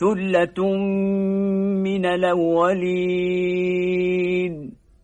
ثلة من الأولين